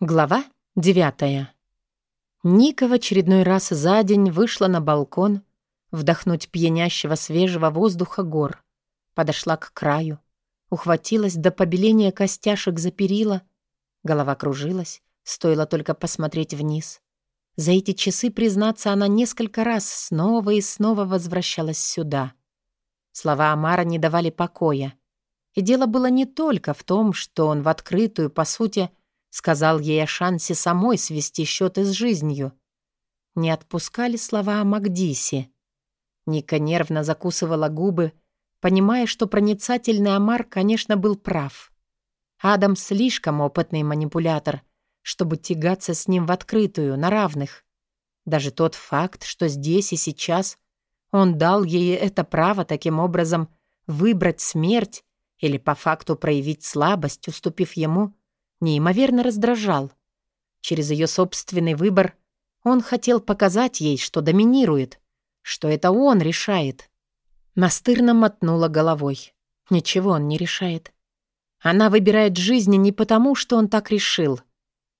Глава девятая. Ника в очередной раз за день вышла на балкон вдохнуть пьянящего свежего воздуха гор. Подошла к краю, ухватилась до побеления костяшек за перила. Голова кружилась, стоило только посмотреть вниз. За эти часы, признаться, она несколько раз снова и снова возвращалась сюда. Слова Амара не давали покоя. И дело было не только в том, что он в открытую, по сути, Сказал ей о шансе самой свести счеты с жизнью. Не отпускали слова о Магдисе. Ника нервно закусывала губы, понимая, что проницательный Амар, конечно, был прав. Адам слишком опытный манипулятор, чтобы тягаться с ним в открытую, на равных. Даже тот факт, что здесь и сейчас он дал ей это право таким образом выбрать смерть или по факту проявить слабость, уступив ему, неимоверно раздражал. Через ее собственный выбор он хотел показать ей, что доминирует, что это он решает. Настырно мотнула головой. Ничего он не решает. Она выбирает жизнь не потому, что он так решил.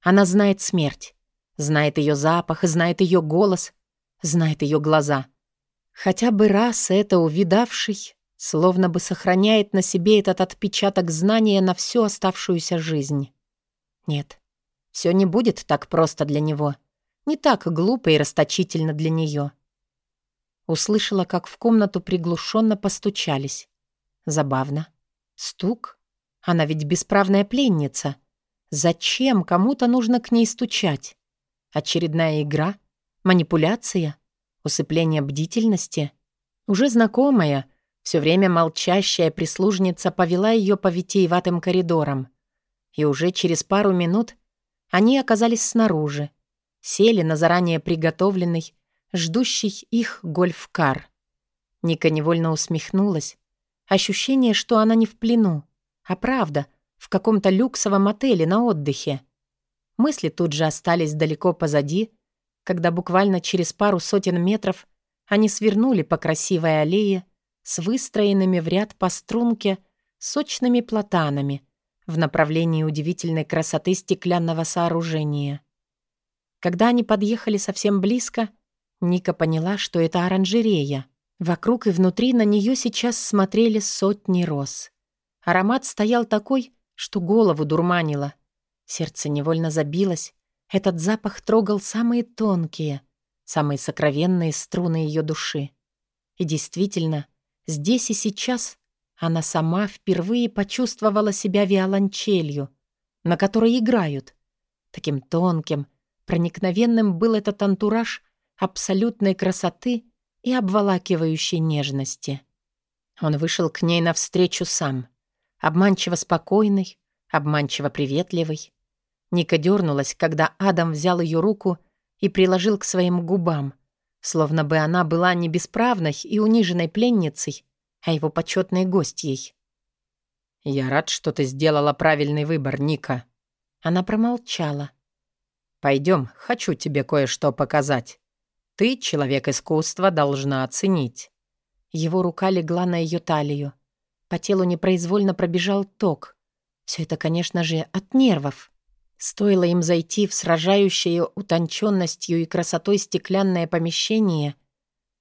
Она знает смерть, знает ее запах, знает ее голос, знает ее глаза. Хотя бы раз это увидавший, словно бы сохраняет на себе этот отпечаток знания на всю оставшуюся жизнь. Нет, все не будет так просто для него. Не так глупо и расточительно для нее. Услышала, как в комнату приглушенно постучались. Забавно. Стук? Она ведь бесправная пленница. Зачем кому-то нужно к ней стучать? Очередная игра? Манипуляция? Усыпление бдительности? Уже знакомая, все время молчащая прислужница повела ее по витиеватым коридорам и уже через пару минут они оказались снаружи, сели на заранее приготовленный, ждущий их гольф-кар. Ника невольно усмехнулась. Ощущение, что она не в плену, а правда, в каком-то люксовом отеле на отдыхе. Мысли тут же остались далеко позади, когда буквально через пару сотен метров они свернули по красивой аллее с выстроенными в ряд по струнке сочными платанами, в направлении удивительной красоты стеклянного сооружения. Когда они подъехали совсем близко, Ника поняла, что это оранжерея. Вокруг и внутри на нее сейчас смотрели сотни роз. Аромат стоял такой, что голову дурманило. Сердце невольно забилось. Этот запах трогал самые тонкие, самые сокровенные струны ее души. И действительно, здесь и сейчас она сама впервые почувствовала себя виолончелью, на которой играют. Таким тонким, проникновенным был этот антураж абсолютной красоты и обволакивающей нежности. Он вышел к ней навстречу сам, обманчиво спокойный, обманчиво приветливый. Ника дернулась, когда Адам взял ее руку и приложил к своим губам, словно бы она была не бесправной и униженной пленницей, а его почетной гостьей. «Я рад, что ты сделала правильный выбор, Ника». Она промолчала. «Пойдем, хочу тебе кое-что показать. Ты, человек искусства, должна оценить». Его рука легла на ее талию. По телу непроизвольно пробежал ток. Все это, конечно же, от нервов. Стоило им зайти в сражающее утонченностью и красотой стеклянное помещение,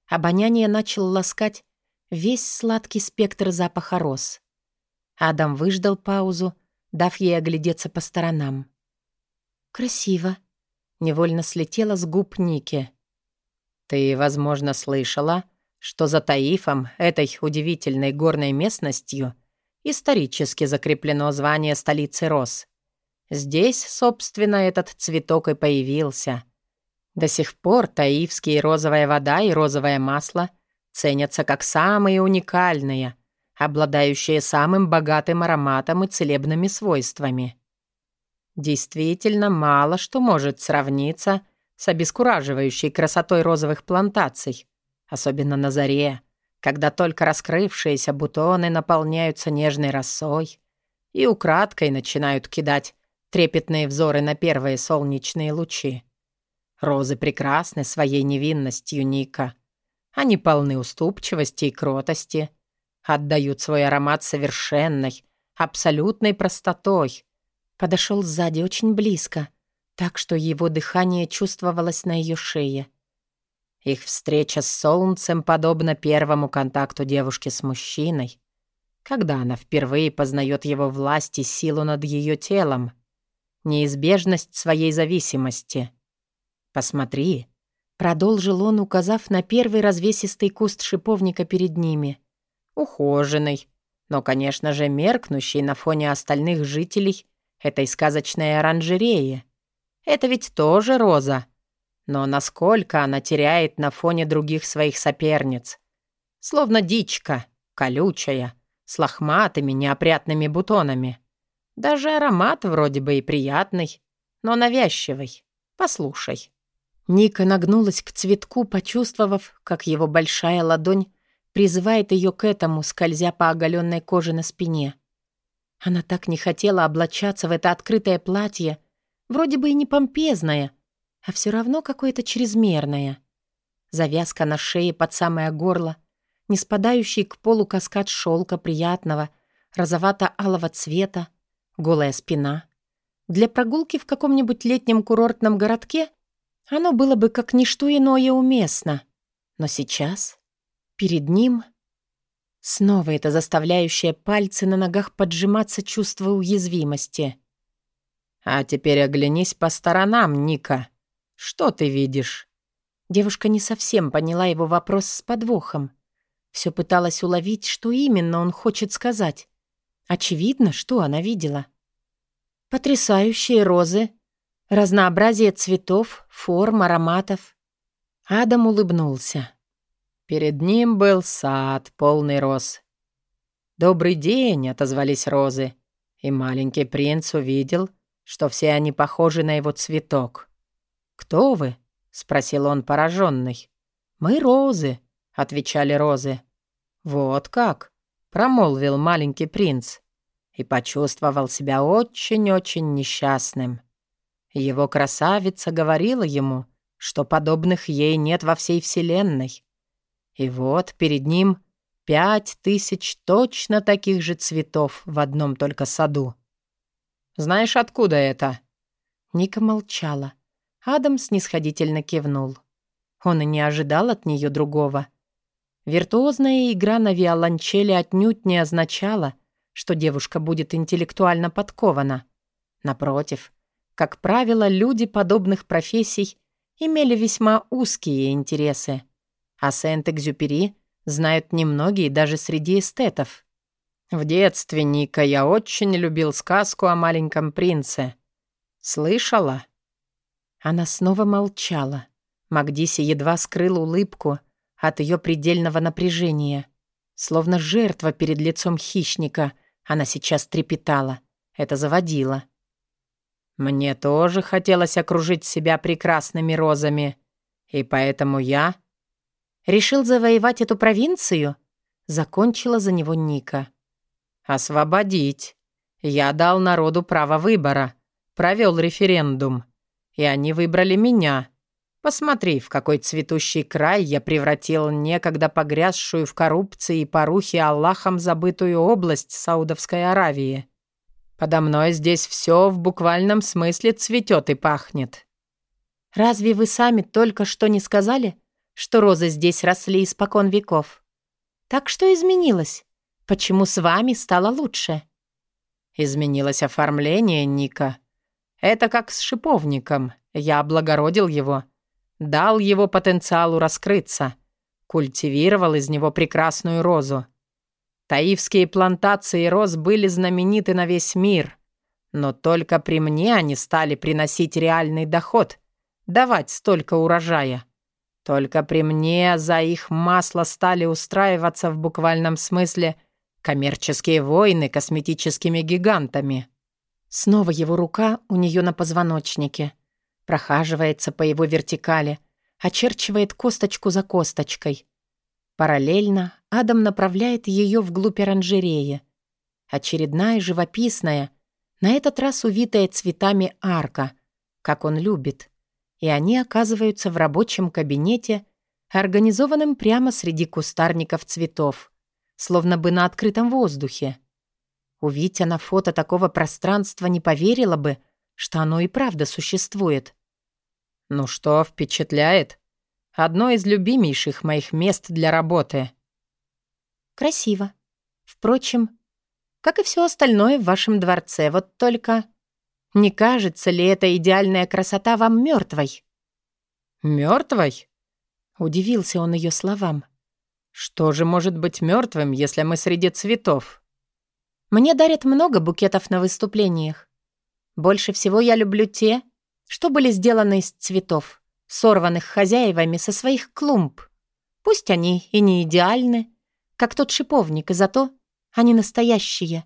обоняние начал ласкать весь сладкий спектр запаха роз. Адам выждал паузу, дав ей оглядеться по сторонам. «Красиво», — невольно слетела с губ Ники. «Ты, возможно, слышала, что за Таифом, этой удивительной горной местностью, исторически закреплено звание столицы роз. Здесь, собственно, этот цветок и появился. До сих пор таифские розовая вода и розовое масло — ценятся как самые уникальные, обладающие самым богатым ароматом и целебными свойствами. Действительно, мало что может сравниться с обескураживающей красотой розовых плантаций, особенно на заре, когда только раскрывшиеся бутоны наполняются нежной росой и украдкой начинают кидать трепетные взоры на первые солнечные лучи. Розы прекрасны своей невинностью, Ника — они полны уступчивости и кротости, отдают свой аромат совершенной, абсолютной простотой. Подошел сзади очень близко, так что его дыхание чувствовалось на ее шее. Их встреча с солнцем подобна первому контакту девушки с мужчиной, когда она впервые познает его власть и силу над ее телом, неизбежность своей зависимости. «Посмотри», — продолжил он, указав на первый развесистый куст шиповника перед ними. «Ухоженный, но, конечно же, меркнущий на фоне остальных жителей этой сказочной оранжереи. Это ведь тоже роза. Но насколько она теряет на фоне других своих соперниц? Словно дичка, колючая, с лохматыми неопрятными бутонами. Даже аромат вроде бы и приятный, но навязчивый. Послушай». Ника нагнулась к цветку, почувствовав, как его большая ладонь призывает ее к этому, скользя по оголенной коже на спине. Она так не хотела облачаться в это открытое платье, вроде бы и не помпезное, а все равно какое-то чрезмерное. Завязка на шее под самое горло, не спадающий к полу каскад шелка приятного, розовато-алого цвета, голая спина. Для прогулки в каком-нибудь летнем курортном городке оно было бы как ничто иное уместно. Но сейчас Перед ним снова это заставляющее пальцы на ногах поджиматься чувство уязвимости. «А теперь оглянись по сторонам, Ника. Что ты видишь?» Девушка не совсем поняла его вопрос с подвохом. Все пыталась уловить, что именно он хочет сказать. Очевидно, что она видела. Потрясающие розы, разнообразие цветов, форм, ароматов. Адам улыбнулся. Перед ним был сад, полный роз. «Добрый день!» — отозвались розы. И маленький принц увидел, что все они похожи на его цветок. «Кто вы?» — спросил он пораженный. «Мы розы», — отвечали розы. «Вот как!» — промолвил маленький принц и почувствовал себя очень-очень несчастным. Его красавица говорила ему, что подобных ей нет во всей вселенной, и вот перед ним пять тысяч точно таких же цветов в одном только саду. «Знаешь, откуда это?» Ника молчала. Адам снисходительно кивнул. Он и не ожидал от нее другого. Виртуозная игра на виолончели отнюдь не означала, что девушка будет интеллектуально подкована. Напротив, как правило, люди подобных профессий имели весьма узкие интересы — а Сент-Экзюпери знают немногие даже среди эстетов. В детстве, Ника, я очень любил сказку о маленьком принце. Слышала? Она снова молчала. Магдиси едва скрыла улыбку от ее предельного напряжения. Словно жертва перед лицом хищника, она сейчас трепетала. Это заводило. Мне тоже хотелось окружить себя прекрасными розами, и поэтому я Решил завоевать эту провинцию?» Закончила за него Ника. «Освободить. Я дал народу право выбора. Провел референдум. И они выбрали меня. Посмотри, в какой цветущий край я превратил некогда погрязшую в коррупции и порухе Аллахом забытую область Саудовской Аравии. Подо мной здесь все в буквальном смысле цветет и пахнет». «Разве вы сами только что не сказали, что розы здесь росли испокон веков. Так что изменилось? Почему с вами стало лучше?» «Изменилось оформление, Ника. Это как с шиповником. Я облагородил его, дал его потенциалу раскрыться, культивировал из него прекрасную розу. Таивские плантации роз были знамениты на весь мир, но только при мне они стали приносить реальный доход, давать столько урожая. Только при мне за их масло стали устраиваться в буквальном смысле коммерческие войны косметическими гигантами. Снова его рука у нее на позвоночнике. Прохаживается по его вертикали, очерчивает косточку за косточкой. Параллельно Адам направляет ее вглубь оранжереи. Очередная живописная, на этот раз увитая цветами арка, как он любит — и они оказываются в рабочем кабинете, организованном прямо среди кустарников цветов, словно бы на открытом воздухе. Увидя на фото такого пространства, не поверила бы, что оно и правда существует. «Ну что, впечатляет? Одно из любимейших моих мест для работы». «Красиво. Впрочем, как и все остальное в вашем дворце, вот только...» Не кажется ли эта идеальная красота вам мертвой? Мертвой? Удивился он ее словам. Что же может быть мертвым, если мы среди цветов? Мне дарят много букетов на выступлениях. Больше всего я люблю те, что были сделаны из цветов, сорванных хозяевами со своих клумб. Пусть они и не идеальны, как тот шиповник, и зато они настоящие.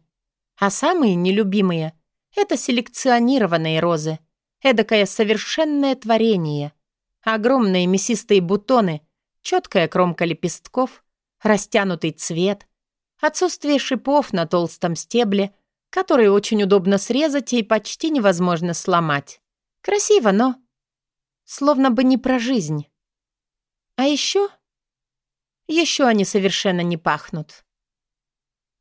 А самые нелюбимые это селекционированные розы. Эдакое совершенное творение. Огромные мясистые бутоны, четкая кромка лепестков, растянутый цвет, отсутствие шипов на толстом стебле, которые очень удобно срезать и почти невозможно сломать. Красиво, но словно бы не про жизнь. А еще... Еще они совершенно не пахнут.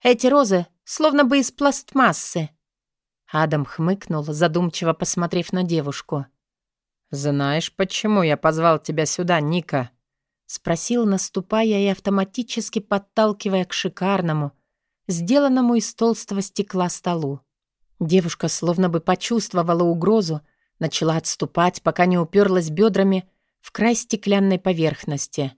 Эти розы словно бы из пластмассы. Адам хмыкнул, задумчиво посмотрев на девушку. «Знаешь, почему я позвал тебя сюда, Ника?» Спросил, наступая и автоматически подталкивая к шикарному, сделанному из толстого стекла столу. Девушка словно бы почувствовала угрозу, начала отступать, пока не уперлась бедрами в край стеклянной поверхности.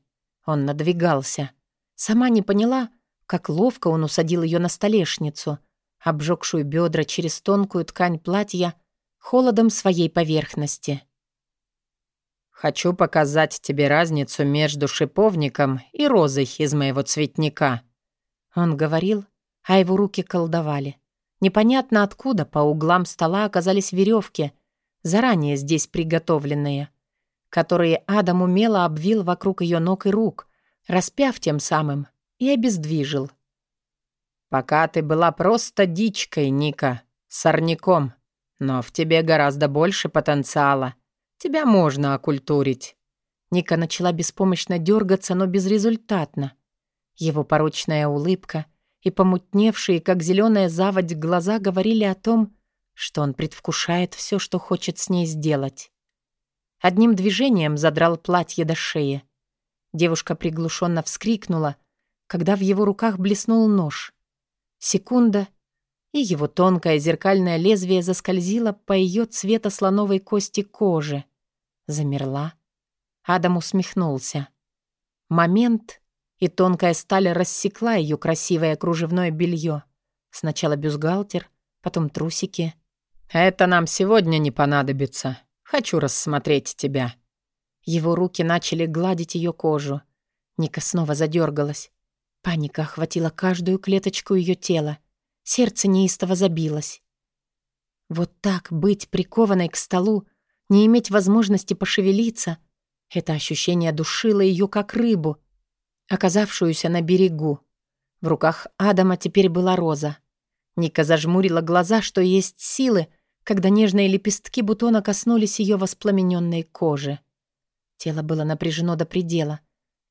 Он надвигался. Сама не поняла, как ловко он усадил ее на столешницу — обжегшую бедра через тонкую ткань платья холодом своей поверхности. «Хочу показать тебе разницу между шиповником и розой из моего цветника». Он говорил, а его руки колдовали. Непонятно откуда по углам стола оказались веревки, заранее здесь приготовленные, которые Адам умело обвил вокруг ее ног и рук, распяв тем самым и обездвижил. Пока ты была просто дичкой, Ника, сорняком. Но в тебе гораздо больше потенциала. Тебя можно окультурить». Ника начала беспомощно дергаться, но безрезультатно. Его порочная улыбка и помутневшие, как зеленая заводь, глаза говорили о том, что он предвкушает все, что хочет с ней сделать. Одним движением задрал платье до шеи. Девушка приглушенно вскрикнула, когда в его руках блеснул нож. Секунда, и его тонкое зеркальное лезвие заскользило по ее цвета слоновой кости кожи. Замерла. Адам усмехнулся. Момент, и тонкая сталь рассекла ее красивое кружевное белье. Сначала бюстгальтер, потом трусики. «Это нам сегодня не понадобится. Хочу рассмотреть тебя». Его руки начали гладить ее кожу. Ника снова задергалась. Паника охватила каждую клеточку ее тела. Сердце неистово забилось. Вот так быть прикованной к столу, не иметь возможности пошевелиться, это ощущение душило ее как рыбу, оказавшуюся на берегу. В руках Адама теперь была роза. Ника зажмурила глаза, что есть силы, когда нежные лепестки бутона коснулись ее воспламененной кожи. Тело было напряжено до предела —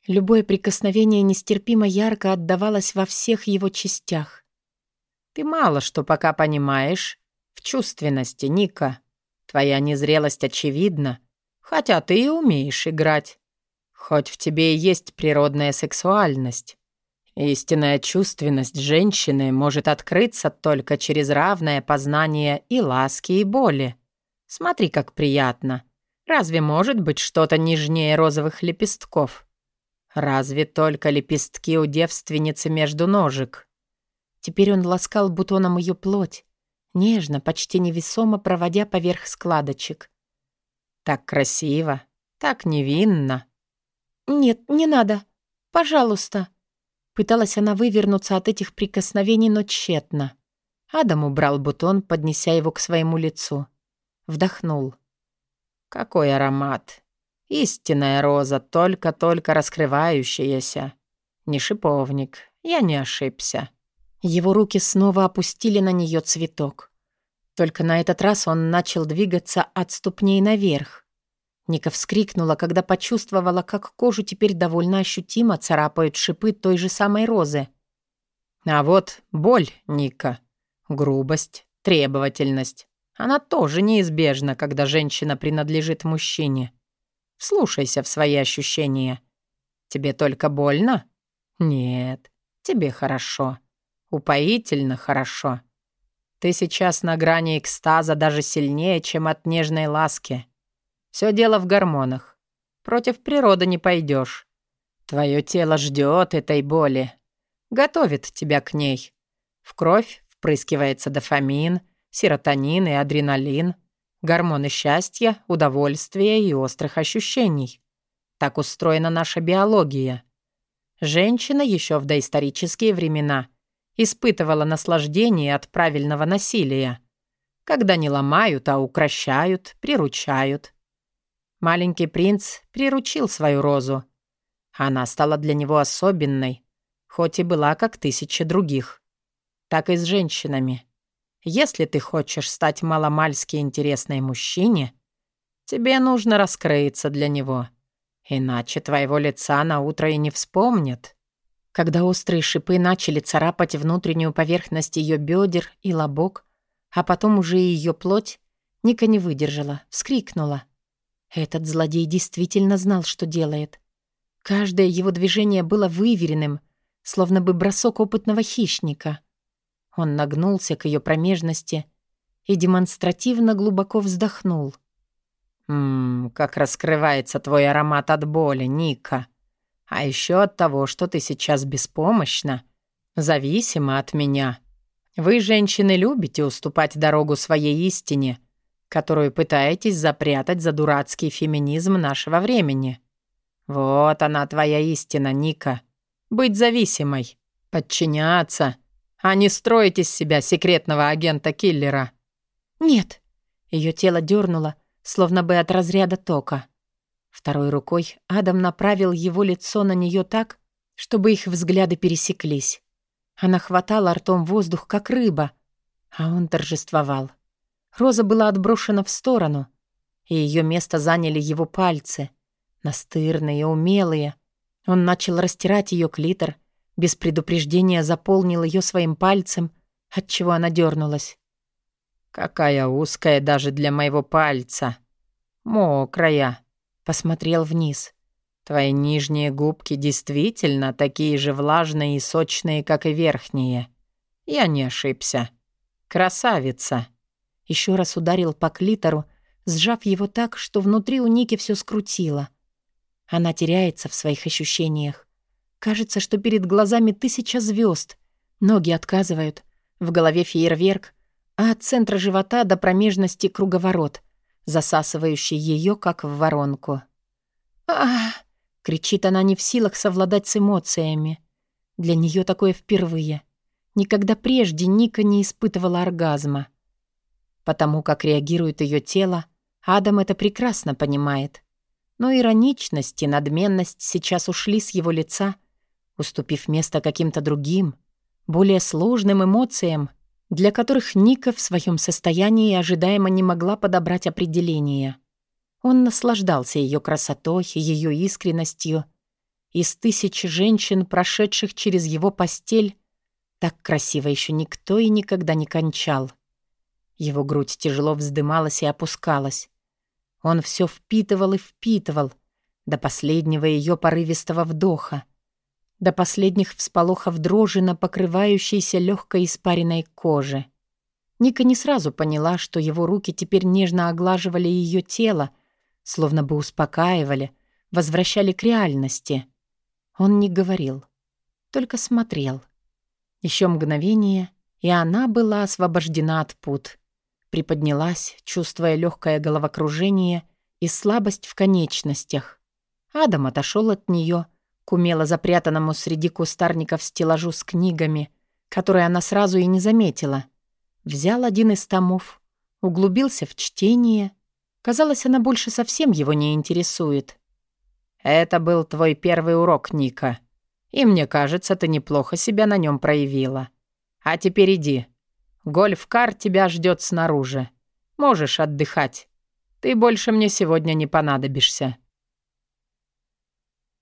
Любое прикосновение нестерпимо ярко отдавалось во всех его частях. «Ты мало что пока понимаешь в чувственности, Ника. Твоя незрелость очевидна, хотя ты и умеешь играть. Хоть в тебе и есть природная сексуальность. Истинная чувственность женщины может открыться только через равное познание и ласки, и боли. Смотри, как приятно. Разве может быть что-то нежнее розовых лепестков?» Разве только лепестки у девственницы между ножек. Теперь он ласкал бутоном ее плоть, нежно, почти невесомо проводя поверх складочек. Так красиво, так невинно. «Нет, не надо. Пожалуйста». Пыталась она вывернуться от этих прикосновений, но тщетно. Адам убрал бутон, поднеся его к своему лицу. Вдохнул. «Какой аромат! Истинная роза, только-только раскрывающаяся. Не шиповник, я не ошибся. Его руки снова опустили на нее цветок. Только на этот раз он начал двигаться от ступней наверх. Ника вскрикнула, когда почувствовала, как кожу теперь довольно ощутимо царапают шипы той же самой розы. А вот боль, Ника. Грубость, требовательность. Она тоже неизбежна, когда женщина принадлежит мужчине. Слушайся в свои ощущения. Тебе только больно? Нет, тебе хорошо. Упоительно хорошо. Ты сейчас на грани экстаза даже сильнее, чем от нежной ласки. Все дело в гормонах. Против природы не пойдешь. Твое тело ждет этой боли. Готовит тебя к ней. В кровь впрыскивается дофамин, серотонин и адреналин, гормоны счастья, удовольствия и острых ощущений. Так устроена наша биология. Женщина еще в доисторические времена испытывала наслаждение от правильного насилия, когда не ломают, а укращают, приручают. Маленький принц приручил свою розу. Она стала для него особенной, хоть и была как тысячи других. Так и с женщинами. Если ты хочешь стать маломальски интересной мужчине, тебе нужно раскрыться для него. Иначе твоего лица на утро и не вспомнят. Когда острые шипы начали царапать внутреннюю поверхность ее бедер и лобок, а потом уже и ее плоть, Ника не выдержала, вскрикнула. Этот злодей действительно знал, что делает. Каждое его движение было выверенным, словно бы бросок опытного хищника. Он нагнулся к ее промежности и демонстративно глубоко вздохнул. «Ммм, как раскрывается твой аромат от боли, Ника. А еще от того, что ты сейчас беспомощна, зависима от меня. Вы, женщины, любите уступать дорогу своей истине, которую пытаетесь запрятать за дурацкий феминизм нашего времени. Вот она, твоя истина, Ника. Быть зависимой, подчиняться, а не строить из себя секретного агента-киллера». «Нет». Ее тело дернуло, словно бы от разряда тока. Второй рукой Адам направил его лицо на нее так, чтобы их взгляды пересеклись. Она хватала ртом воздух, как рыба, а он торжествовал. Роза была отброшена в сторону, и ее место заняли его пальцы, настырные, умелые. Он начал растирать ее клитор, без предупреждения заполнил ее своим пальцем, отчего она дернулась. «Какая узкая даже для моего пальца! Мокрая!» Посмотрел вниз. «Твои нижние губки действительно такие же влажные и сочные, как и верхние. Я не ошибся. Красавица!» Еще раз ударил по клитору, сжав его так, что внутри у Ники все скрутило. Она теряется в своих ощущениях. Кажется, что перед глазами тысяча звезд. Ноги отказывают. В голове фейерверк, а от центра живота до промежности круговорот, засасывающий ее, как в воронку. а кричит она не в силах совладать с эмоциями. Для нее такое впервые. Никогда прежде Ника не испытывала оргазма. Потому как реагирует ее тело, Адам это прекрасно понимает. Но ироничность и надменность сейчас ушли с его лица — уступив место каким-то другим, более сложным эмоциям, для которых Ника в своем состоянии ожидаемо не могла подобрать определение. Он наслаждался ее красотой, ее искренностью. Из тысяч женщин, прошедших через его постель, так красиво еще никто и никогда не кончал. Его грудь тяжело вздымалась и опускалась. Он все впитывал и впитывал, до последнего ее порывистого вдоха, до последних всполохов дрожи на покрывающейся легкой испаренной коже. Ника не сразу поняла, что его руки теперь нежно оглаживали ее тело, словно бы успокаивали, возвращали к реальности. Он не говорил, только смотрел. Еще мгновение, и она была освобождена от пут. Приподнялась, чувствуя легкое головокружение и слабость в конечностях. Адам отошел от нее, к умело запрятанному среди кустарников стеллажу с книгами, которые она сразу и не заметила. Взял один из томов, углубился в чтение. Казалось, она больше совсем его не интересует. «Это был твой первый урок, Ника. И мне кажется, ты неплохо себя на нем проявила. А теперь иди. Гольф-кар тебя ждет снаружи. Можешь отдыхать. Ты больше мне сегодня не понадобишься».